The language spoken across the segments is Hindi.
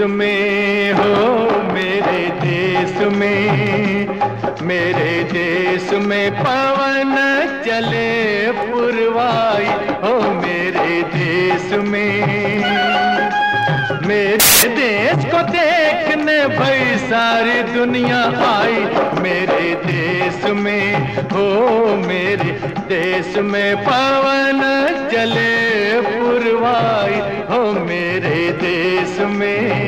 में हो, मेरे देश में, मेरे देश में पवन चले, पुरवाई हो, मेरे देश में। मेरे देश को देखने भाई सारी दुनिया आई। मेरे देश में हो, मेरे देश में पवन चले, पुरवाई हो, मेरे देश में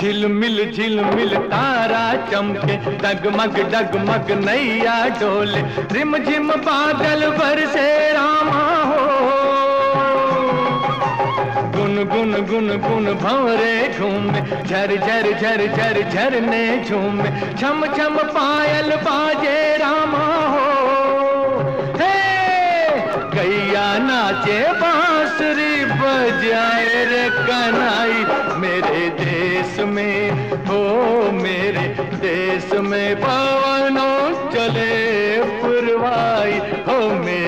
झिलमिल झिलमिल तारा चमके, डगमग डगमग नैया डोले। रिम झिम बादल बरसे रामा हो। गुन गुन गुन गुन भंवरे झूमे, झर झर झर झर, झरने झूमे। छम छम पायल बाजे रामा कनाई मेरे देश में हो मेरे देश में पवनों चले पुरवाई हो मेरे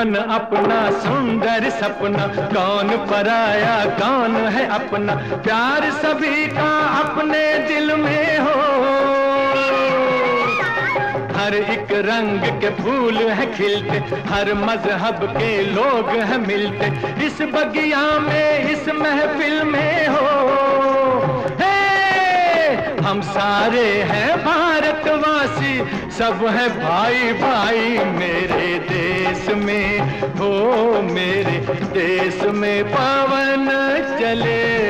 जीवन अपना, सुंदर सपना। कौन पराया, कौन है अपना। प्यार सभी का अपने दिल में हो। हर एक रंग के फूल है खिलते, हर मज़हब के लोग हैं मिलते। इस बगिया में, इस महफिल में हे। हम सारे हैं भारतवासी, सब है भाई भाई मेरे देश में, हो मेरे देश में, पावन चले।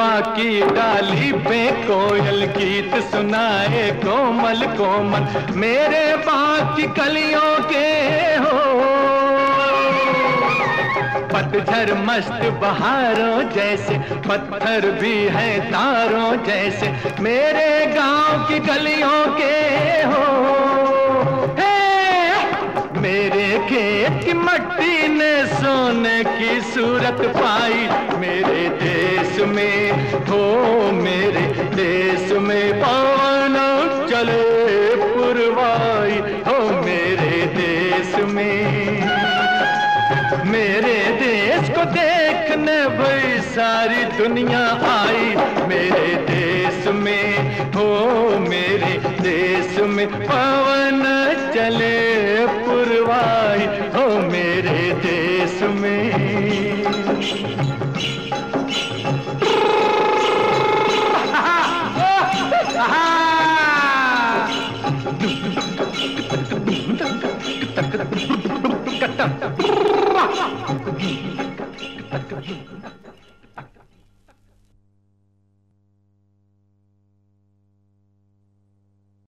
अम्बुआ की डाली पे कोयल गीत सुनाए कोमल कोमल, मेरे बाग की कलियों के हो। पतझर मस्त बहारों जैसे, पत्थर भी है तारों जैसे, मेरे गाँव की गलियों के हे मेरे खेत की मट्टी ने सोने की सूरत पाई। मेरे देश में, हो मेरे देश में पवन चले पुरवाई। हो मेरे देश में, मेरे देश को देखने भाई सारी दुनिया आई। मेरे देश में, हो मेरे देश में पवन चले मेरे देश में